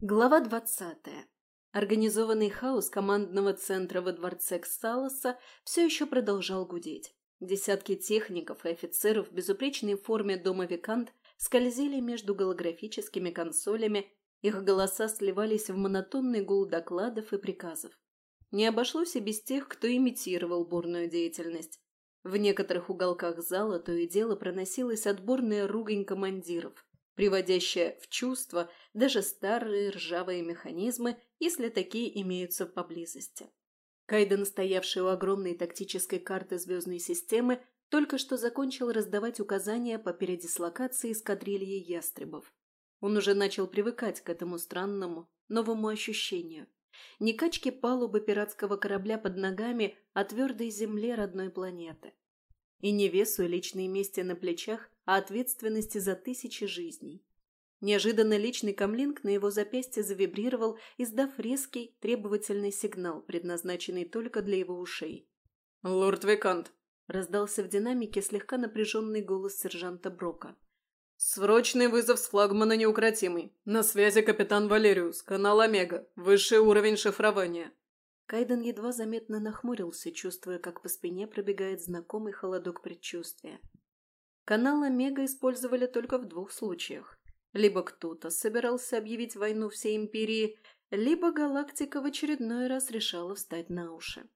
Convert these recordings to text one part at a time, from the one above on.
Глава двадцатая. Организованный хаос командного центра во дворце Ксалоса все еще продолжал гудеть. Десятки техников и офицеров в безупречной форме дома Викант скользили между голографическими консолями, их голоса сливались в монотонный гул докладов и приказов. Не обошлось и без тех, кто имитировал бурную деятельность. В некоторых уголках зала то и дело проносилась отборная ругань командиров – приводящая в чувство даже старые ржавые механизмы, если такие имеются поблизости. Кайден, стоявший у огромной тактической карты звездной системы, только что закончил раздавать указания по передислокации эскадрильи ястребов. Он уже начал привыкать к этому странному, новому ощущению. Не качки палубы пиратского корабля под ногами, а твердой земле родной планеты. И не весу и личной мести на плечах, а ответственности за тысячи жизней. Неожиданно личный камлинг на его запястье завибрировал, издав резкий, требовательный сигнал, предназначенный только для его ушей. «Лорд Викант!» – раздался в динамике слегка напряженный голос сержанта Брока. «Срочный вызов с флагмана неукротимый. На связи капитан Валериус, канал Омега, высший уровень шифрования». Кайден едва заметно нахмурился, чувствуя, как по спине пробегает знакомый холодок предчувствия. Канал Омега использовали только в двух случаях. Либо кто-то собирался объявить войну всей империи, либо галактика в очередной раз решала встать на уши.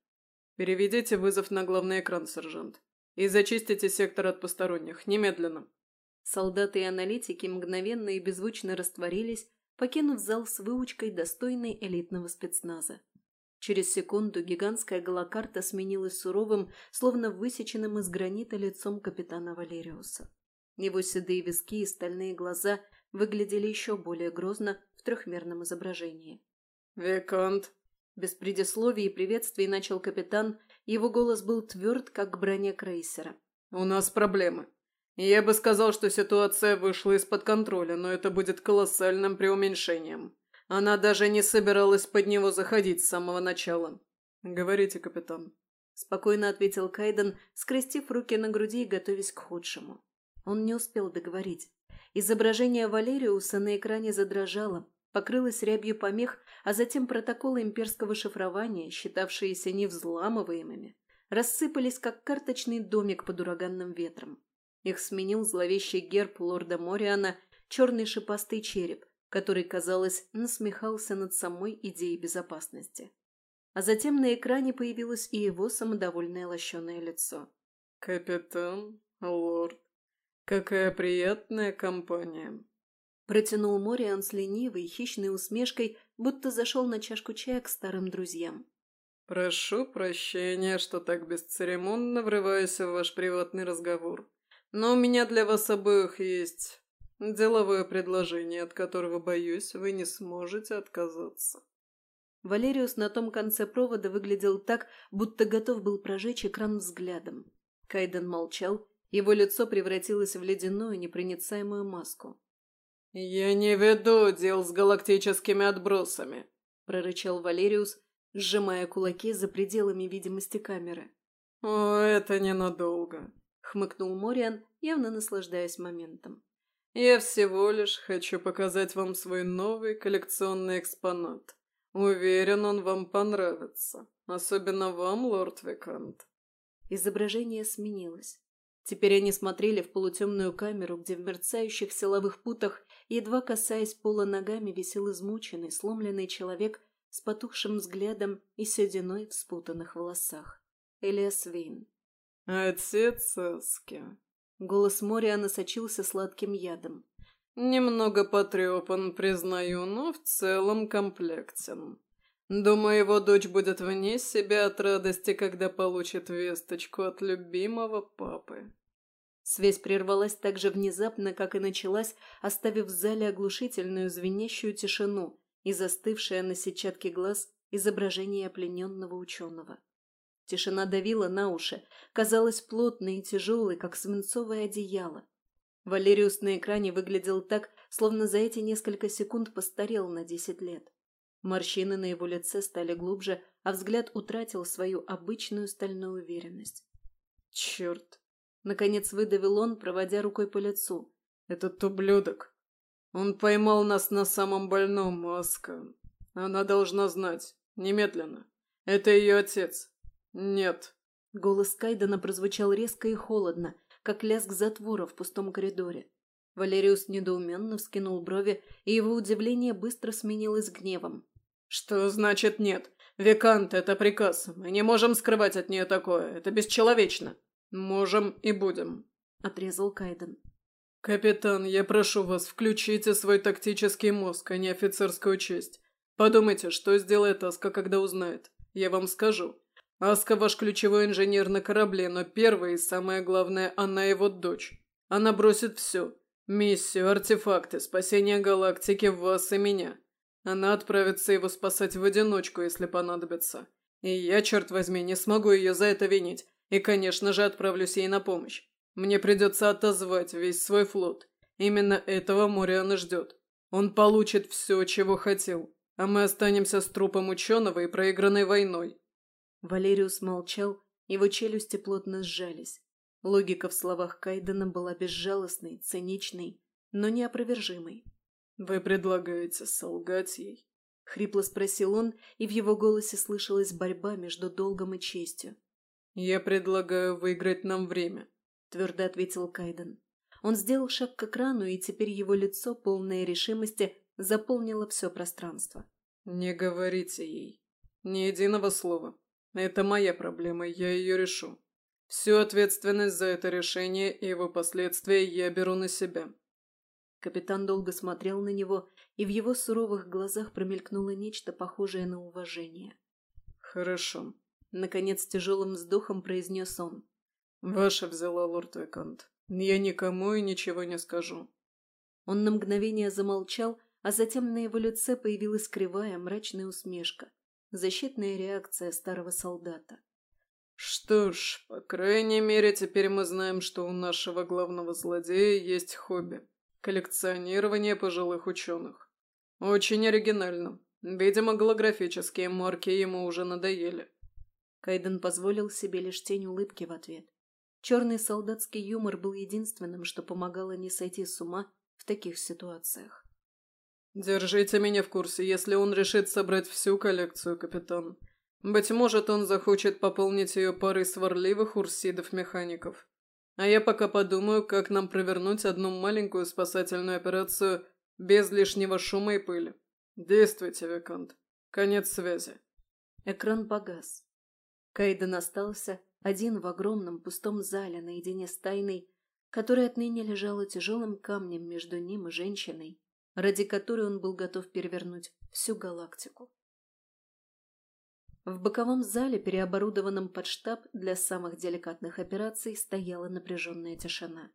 «Переведите вызов на главный экран, сержант, и зачистите сектор от посторонних, немедленно». Солдаты и аналитики мгновенно и беззвучно растворились, покинув зал с выучкой, достойной элитного спецназа. Через секунду гигантская голокарта сменилась суровым, словно высеченным из гранита лицом капитана Валериуса. Его седые виски и стальные глаза выглядели еще более грозно в трехмерном изображении. «Викант!» Без предисловий и приветствий начал капитан, его голос был тверд, как броня крейсера. «У нас проблемы. Я бы сказал, что ситуация вышла из-под контроля, но это будет колоссальным преуменьшением. Она даже не собиралась под него заходить с самого начала. «Говорите, капитан», — спокойно ответил Кайден, скрестив руки на груди и готовясь к худшему. Он не успел договорить. Изображение Валериуса на экране задрожало, покрылось рябью помех, а затем протоколы имперского шифрования, считавшиеся невзламываемыми, рассыпались, как карточный домик под ураганным ветром. Их сменил зловещий герб лорда Мориана, черный шипастый череп, который, казалось, насмехался над самой идеей безопасности. А затем на экране появилось и его самодовольное лощеное лицо. «Капитан, лорд, какая приятная компания!» Протянул Мориан с ленивой, хищной усмешкой, будто зашел на чашку чая к старым друзьям. «Прошу прощения, что так бесцеремонно врываюсь в ваш приватный разговор, но у меня для вас обоих есть Деловое предложение, от которого, боюсь, вы не сможете отказаться. Валериус на том конце провода выглядел так, будто готов был прожечь экран взглядом. Кайден молчал, его лицо превратилось в ледяную непроницаемую маску. «Я не веду дел с галактическими отбросами», — прорычал Валериус, сжимая кулаки за пределами видимости камеры. «О, это ненадолго», — хмыкнул Мориан, явно наслаждаясь моментом. Я всего лишь хочу показать вам свой новый коллекционный экспонат. Уверен, он вам понравится. Особенно вам, лорд Викант. Изображение сменилось. Теперь они смотрели в полутемную камеру, где в мерцающих силовых путах, едва касаясь пола ногами, висел измученный, сломленный человек с потухшим взглядом и сединой в спутанных волосах. Элиас Вейн. «Отец Саски», Голос моря насочился сладким ядом. «Немного потрепан, признаю, но в целом комплектен. Думаю, его дочь будет вне себя от радости, когда получит весточку от любимого папы». Связь прервалась так же внезапно, как и началась, оставив в зале оглушительную звенящую тишину и застывшее на сетчатке глаз изображение оплененного ученого. Тишина давила на уши, казалась плотной и тяжелой, как свинцовое одеяло. Валериус на экране выглядел так, словно за эти несколько секунд постарел на десять лет. Морщины на его лице стали глубже, а взгляд утратил свою обычную стальную уверенность. «Черт!» — наконец выдавил он, проводя рукой по лицу. «Этот ублюдок! Он поймал нас на самом больном, Маска. Она должна знать. Немедленно. Это ее отец. Нет». Голос Кайдена прозвучал резко и холодно, как лязг затвора в пустом коридоре. Валериус недоуменно вскинул брови, и его удивление быстро сменилось гневом. «Что значит нет? Викант, это приказ. Мы не можем скрывать от нее такое. Это бесчеловечно. Можем и будем», — отрезал Кайден. «Капитан, я прошу вас, включите свой тактический мозг, а не офицерскую честь. Подумайте, что сделает Аска, когда узнает. Я вам скажу. Аска ваш ключевой инженер на корабле, но первое и самое главное, она его дочь. Она бросит все. Миссию, артефакты, спасение галактики, вас и меня. Она отправится его спасать в одиночку, если понадобится. И я, черт возьми, не смогу ее за это винить. И, конечно же, отправлюсь ей на помощь. Мне придется отозвать весь свой флот. Именно этого Мориан и ждет. Он получит все, чего хотел. А мы останемся с трупом ученого и проигранной войной. Валериус молчал, его челюсти плотно сжались. Логика в словах Кайдена была безжалостной, циничной, но неопровержимой. «Вы предлагаете солгать ей?» — хрипло спросил он, и в его голосе слышалась борьба между долгом и честью. «Я предлагаю выиграть нам время», — твердо ответил Кайден. Он сделал шаг к экрану, и теперь его лицо, полное решимости, заполнило все пространство. «Не говорите ей. Ни единого слова. Это моя проблема, я ее решу. Всю ответственность за это решение и его последствия я беру на себя». Капитан долго смотрел на него, и в его суровых глазах промелькнуло нечто похожее на уважение. «Хорошо», — наконец тяжелым вздохом произнес он. «Ваша взяла, лорд Викант. Я никому и ничего не скажу». Он на мгновение замолчал, а затем на его лице появилась кривая мрачная усмешка. Защитная реакция старого солдата. «Что ж, по крайней мере, теперь мы знаем, что у нашего главного злодея есть хобби – коллекционирование пожилых ученых. Очень оригинально. Видимо, голографические марки ему уже надоели». Кайден позволил себе лишь тень улыбки в ответ. Черный солдатский юмор был единственным, что помогало не сойти с ума в таких ситуациях. «Держите меня в курсе, если он решит собрать всю коллекцию, капитан. Быть может, он захочет пополнить ее парой сварливых урсидов-механиков. А я пока подумаю, как нам провернуть одну маленькую спасательную операцию без лишнего шума и пыли. Действуйте, Викант. Конец связи». Экран погас. Кайден остался один в огромном пустом зале наедине с тайной, которая отныне лежала тяжелым камнем между ним и женщиной, ради которой он был готов перевернуть всю галактику. В боковом зале, переоборудованном под штаб для самых деликатных операций, стояла напряженная тишина.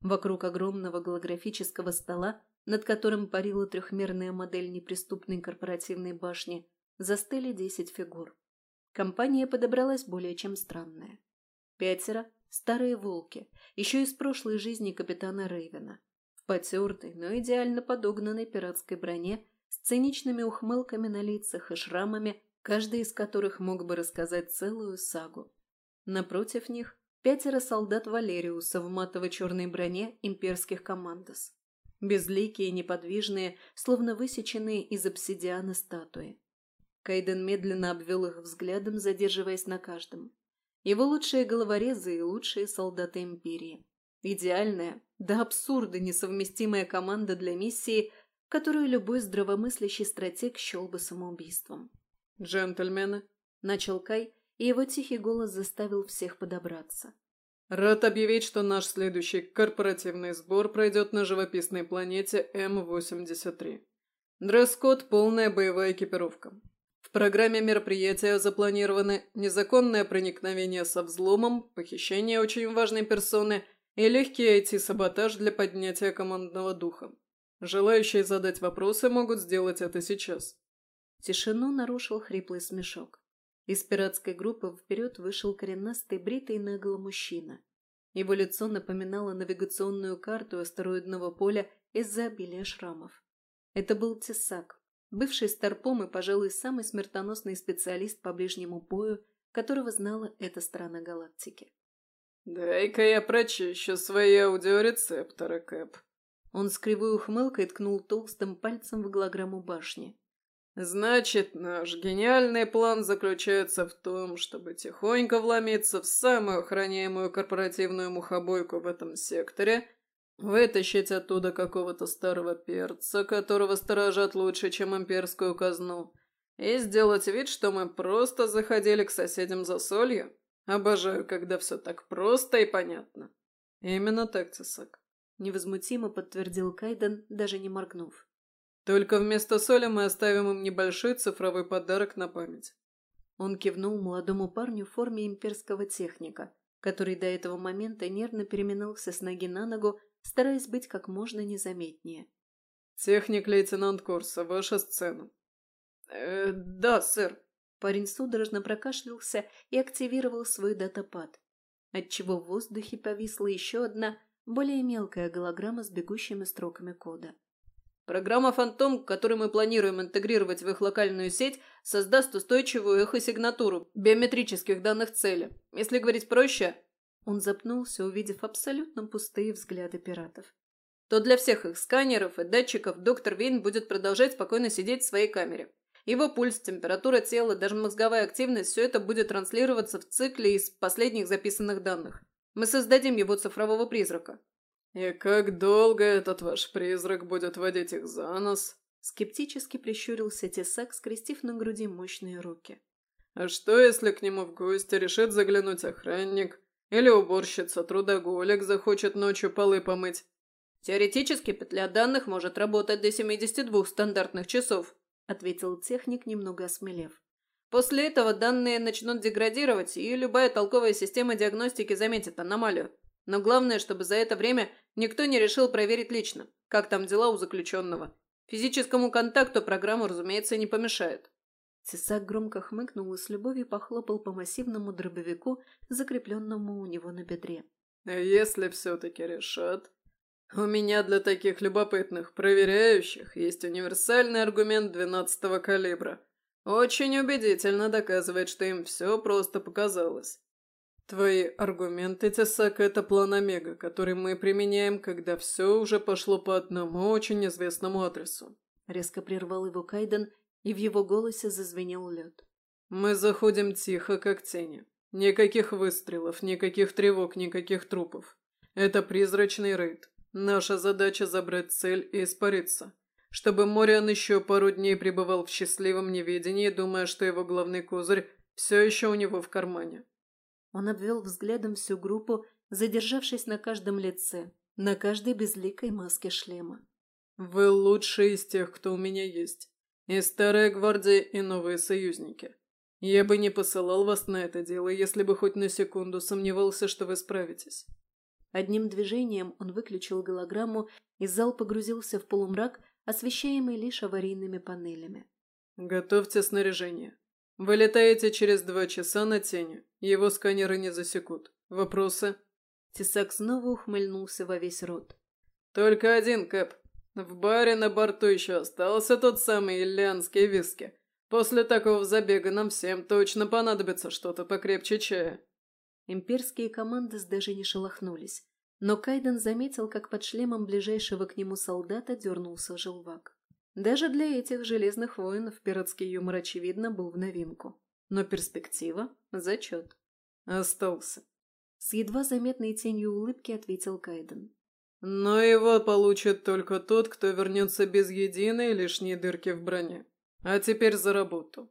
Вокруг огромного голографического стола, над которым парила трехмерная модель неприступной корпоративной башни, застыли десять фигур. Компания подобралась более чем странная. Пятеро – старые волки, еще из прошлой жизни капитана Рейвена потертой, но идеально подогнанной пиратской броне с циничными ухмылками на лицах и шрамами, каждый из которых мог бы рассказать целую сагу. Напротив них пятеро солдат Валериуса в матово-черной броне имперских командос. Безликие, неподвижные, словно высеченные из обсидиана статуи. Кайден медленно обвел их взглядом, задерживаясь на каждом. Его лучшие головорезы и лучшие солдаты Империи. Идеальная, до абсурда несовместимая команда для миссии, которую любой здравомыслящий стратег счел бы самоубийством. «Джентльмены», — начал Кай, и его тихий голос заставил всех подобраться. «Рад объявить, что наш следующий корпоративный сбор пройдет на живописной планете М-83. Дресс-код – полная боевая экипировка. В программе мероприятия запланированы незаконное проникновение со взломом, похищение очень важной персоны – и легкий IT-саботаж для поднятия командного духа. Желающие задать вопросы могут сделать это сейчас. Тишину нарушил хриплый смешок. Из пиратской группы вперед вышел коренастый, бритый нагло мужчина. Его лицо напоминало навигационную карту астероидного поля из-за обилия шрамов. Это был Тесак, бывший старпом и, пожалуй, самый смертоносный специалист по ближнему бою, которого знала эта сторона галактики. «Дай-ка я прочищу свои аудиорецепторы, Кэп». Он с кривой ухмылкой ткнул толстым пальцем в голограмму башни. «Значит, наш гениальный план заключается в том, чтобы тихонько вломиться в самую охраняемую корпоративную мухобойку в этом секторе, вытащить оттуда какого-то старого перца, которого сторожат лучше, чем имперскую казну, и сделать вид, что мы просто заходили к соседям за солью. Обожаю, когда все так просто и понятно. Именно так, Тесак. Невозмутимо подтвердил Кайден, даже не моргнув. Только вместо соли мы оставим им небольшой цифровой подарок на память. Он кивнул молодому парню в форме имперского техника, который до этого момента нервно переминался с ноги на ногу, стараясь быть как можно незаметнее. «Техник-лейтенант Корса, ваша сцена». «Э, да, сэр». Парень судорожно прокашлялся и активировал свой датапад, отчего в воздухе повисла еще одна более мелкая голограмма с бегущими строками кода. Программа «Фантом», которую мы планируем интегрировать в их локальную сеть, создаст устойчивую эхосигнатуру биометрических данных цели. Если говорить проще, он запнулся, увидев абсолютно пустые взгляды пиратов. То для всех их сканеров и датчиков доктор Вейн будет продолжать спокойно сидеть в своей камере. Его пульс, температура тела, даже мозговая активность – все это будет транслироваться в цикле из последних записанных данных. Мы создадим его цифрового призрака. «И как долго этот ваш призрак будет водить их за нос?» Скептически прищурился Тесак, скрестив на груди мощные руки. «А что, если к нему в гости решит заглянуть охранник? Или уборщица, трудоголик захочет ночью полы помыть?» «Теоретически петля данных может работать до 72 стандартных часов», ответил техник, немного осмелев. «После этого данные начнут деградировать, и любая толковая система диагностики заметит аномалию. Но главное, чтобы за это время никто не решил проверить лично, как там дела у заключенного. Физическому контакту программу, разумеется, не помешает. Цесак громко хмыкнул и с любовью похлопал по массивному дробовику, закрепленному у него на бедре. «А если все-таки решат? У меня для таких любопытных проверяющих есть универсальный аргумент двенадцатого калибра. Очень убедительно доказывает, что им все просто показалось. Твои аргументы, Тесак, это план Омега, который мы применяем, когда все уже пошло по одному очень известному адресу. Резко прервал его Кайден, и в его голосе зазвенел лед. Мы заходим тихо, как тени. Никаких выстрелов, никаких тревог, никаких трупов. Это призрачный рейд. Наша задача забрать цель и испариться. Чтобы Мориан еще пару дней пребывал в счастливом неведении, думая, что его главный козырь все еще у него в кармане. Он обвел взглядом всю группу, задержавшись на каждом лице, на каждой безликой маске шлема. «Вы лучшие из тех, кто у меня есть. И старая гвардия, и новые союзники. Я бы не посылал вас на это дело, если бы хоть на секунду сомневался, что вы справитесь». Одним движением он выключил голограмму, и зал погрузился в полумрак, освещаемый лишь аварийными панелями. «Готовьте снаряжение. Вылетаете через два часа на тени. Его сканеры не засекут. Вопросы?» Тесак снова ухмыльнулся во весь рот. «Только один, Кэп. В баре на борту еще остался тот самый иллианский виски. После такого забега нам всем точно понадобится что-то покрепче чая». Имперские команды даже не шелохнулись. Но Кайден заметил, как под шлемом ближайшего к нему солдата дернулся желвак. Даже для этих железных воинов пиратский юмор, очевидно, был в новинку. Но перспектива – зачет. Остался. С едва заметной тенью улыбки ответил Кайден. Но его получит только тот, кто вернется без единой лишней дырки в броне. А теперь за работу.